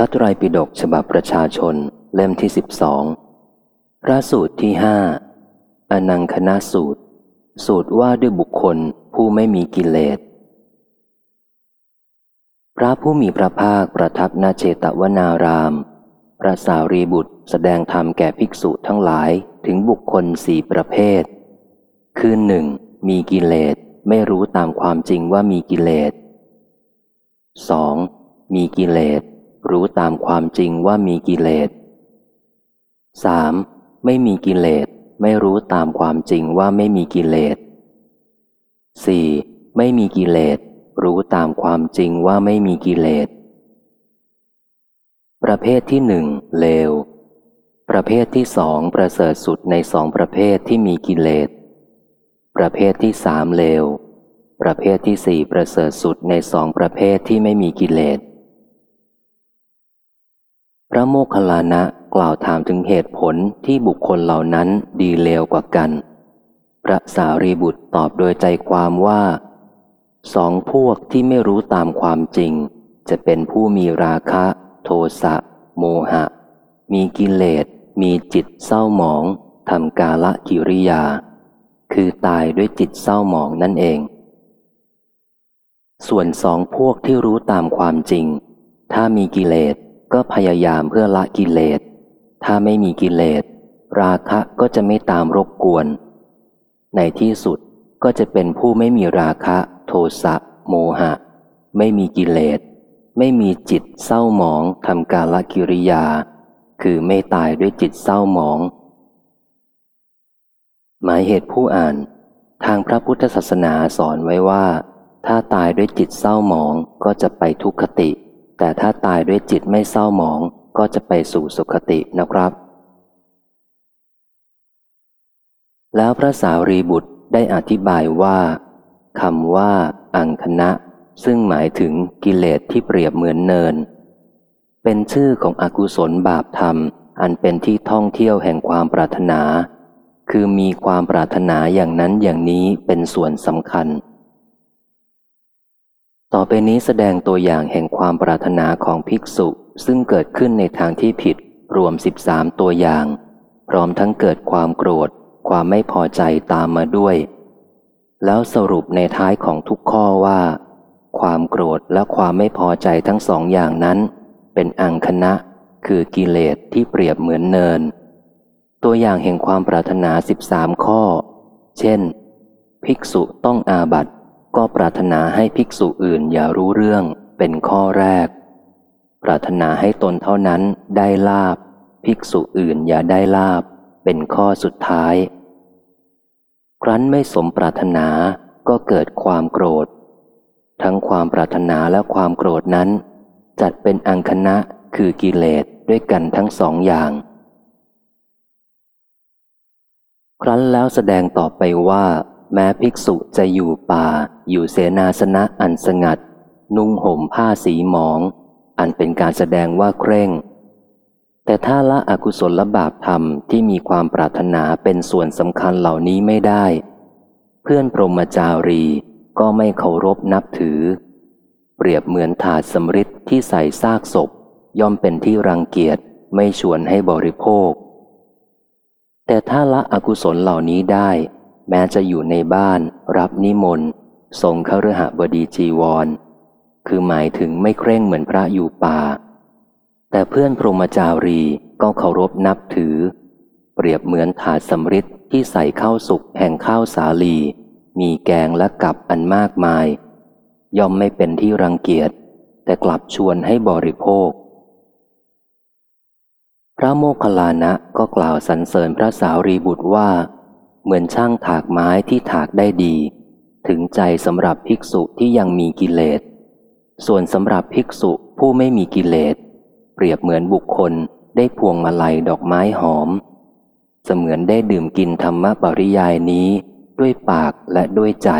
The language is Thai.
พระไตรปิฎกฉบับประชาชนเล่มที่สิบสองพระสูตรที่ห้าอนังคณาสูตร สูตรว่าด้วยบุคคลผู้ไม่มีกิเลส พระผู้มีพระภาคประทับนาเจตวนาราม พระสารีบุตรแสดงธรรมแก่ภิกษุทั้งหลายถึงบุคคลสี่ประเภท คือหนึ่งมีกิเลสไม่รู้ตามความจริงว่ามีกิเลสสองมีกิเลส รู้ตามความจริงว่ามีกิเลสสามไม่มีกิเลส ไม่รู้ตามความจริงว่าไม่มีกิเลสสี่ไม่มีกิเลส รู้ตามความจริงว่าไม่มีกิเลส ประเภทที่หนึ่งเลว ประเภทที่สองประเสริฐสุดในสองประเภทที่มีกิเลส ประเภทที่สามเลว ประเภทที่สี่ประเสริฐสุดในสองประเภทที่ไม่มีกิเลส พระโมคคัลลานะกล่าวถามถึงเหตุผลที่บุคคลเหล่านั้นดีเลวกว่ากัน พระสารีบุตรตอบโดยใจความว่าสองพวกที่ไม่รู้ตามความจริง จะเป็นผู้มีราคะ โทสะโมหะ มีกิเลส มีจิตเศร้าหมองทำกาละกิริยา คือตายด้วยจิตเศร้าหมองนั่นเอง ส่วนสองพวกที่รู้ตามความจริง ถ้ามีกิเลส ก็พยายามเพื่อละกิเลส ถ้าไม่มีกิเลส ราคะก็จะไม่ตามรบกวน ในที่สุดก็จะเป็นผู้ไม่มีราคะ โทสะโมหะ ไม่มีกิเลส ไม่มีจิตเศร้าหมองทำกาลกิริยา คือไม่ตายด้วยจิตเศร้าหมอง หมายเหตุผู้อ่าน ทางพระพุทธศาสนาสอนไว้ว่า ถ้าตายด้วยจิตเศร้าหมองก็จะไปทุกขติ แต่ถ้าตายด้วยจิตไม่เศร้าหมองก็จะไปสู่สุคตินะครับ แล้วพระสารีบุตรได้อธิบายว่าคำว่า อังคณะ ซึ่งหมายถึงกิเลสที่เปรียบเหมือนเนิน เป็นชื่อของอกุศลบาปธรรม อันเป็นที่ท่องเที่ยวแห่งความปรารถนา คือมีความปรารถนาอย่างนั้นอย่างนี้เป็นส่วนสำคัญ ต่อไปนี้แสดงตัวอย่างแห่งความปรารถนาของภิกษุซึ่งเกิดขึ้นในทางที่ผิดรวมสิบสามตัวอย่าง พร้อมทั้งเกิดความโกรธ ความไม่พอใจตามมาด้วย แล้วสรุปในท้ายของทุกข้อว่า ความโกรธและความไม่พอใจทั้งสองอย่างนั้น เป็นอังคณะ คือกิเลสที่เปรียบเหมือนเนิน ตัวอย่างแห่งความปรารถนาสิบสามข้อ เช่น ภิกษุต้องอาบัติ ก็ปรารถนาให้ภิกษุอื่นอย่ารู้เรื่องเป็นข้อแรก ปรารถนาให้ตนเท่านั้นได้ลาบ ภิกษุอื่นอย่าได้ลาบ เป็นข้อสุดท้าย ครั้นไม่สมปรารถนาก็เกิดความโกรธ ทั้งความปรารถนาและความโกรธนั้น จัดเป็นอังคณะคือกิเลสด้วยกันทั้งสองอย่าง ครั้นแล้วแสดงต่อไปว่า แม้ภิกษุจะอยู่ป่า อยู่เสนาสนะอันสงัด นุ่งห่มผ้าสีหมอง อันเป็นการแสดงว่าเคร่ง แต่ถ้าละอกุศลบาปธรรมที่มีความปรารถนาเป็นส่วนสำคัญเหล่านี้ไม่ได้ เพื่อนพรหมจารีก็ไม่เคารพนับถือ เปรียบเหมือนถาดสมริดที่ใส่ซากศพ ย่อมเป็นที่รังเกียจไม่ชวนให้บริโภค แต่ถ้าละอกุศลเหล่านี้ได้ แม้จะอยู่ในบ้าน รับนิมนต์ทรงเคฤหบดีจีวร คือหมายถึงไม่เคร่งเหมือนพระอยู่ป่า แต่เพื่อนพรหมจารีก็เคารพนับถือ เปรียบเหมือนถาดสำริดที่ใส่ข้าวสุกแห่งข้าวสาลี มีแกงและกับอันมากมาย ย่อมไม่เป็นที่รังเกียจ แต่กลับชวนให้บริโภค พระโมคคัลลานะก็กล่าวสรรเสริญพระสาวรีบุตรว่า เหมือนช่างถากไม้ที่ถากได้ดี ถึงใจสำหรับภิกษุที่ยังมีกิเลส ส่วนสำหรับภิกษุผู้ไม่มีกิเลส เปรียบเหมือนบุคคลได้พวงมาลัยดอกไม้หอม เสมือนได้ดื่มกินธรรมบริยายนี้ด้วยปากและด้วยใจ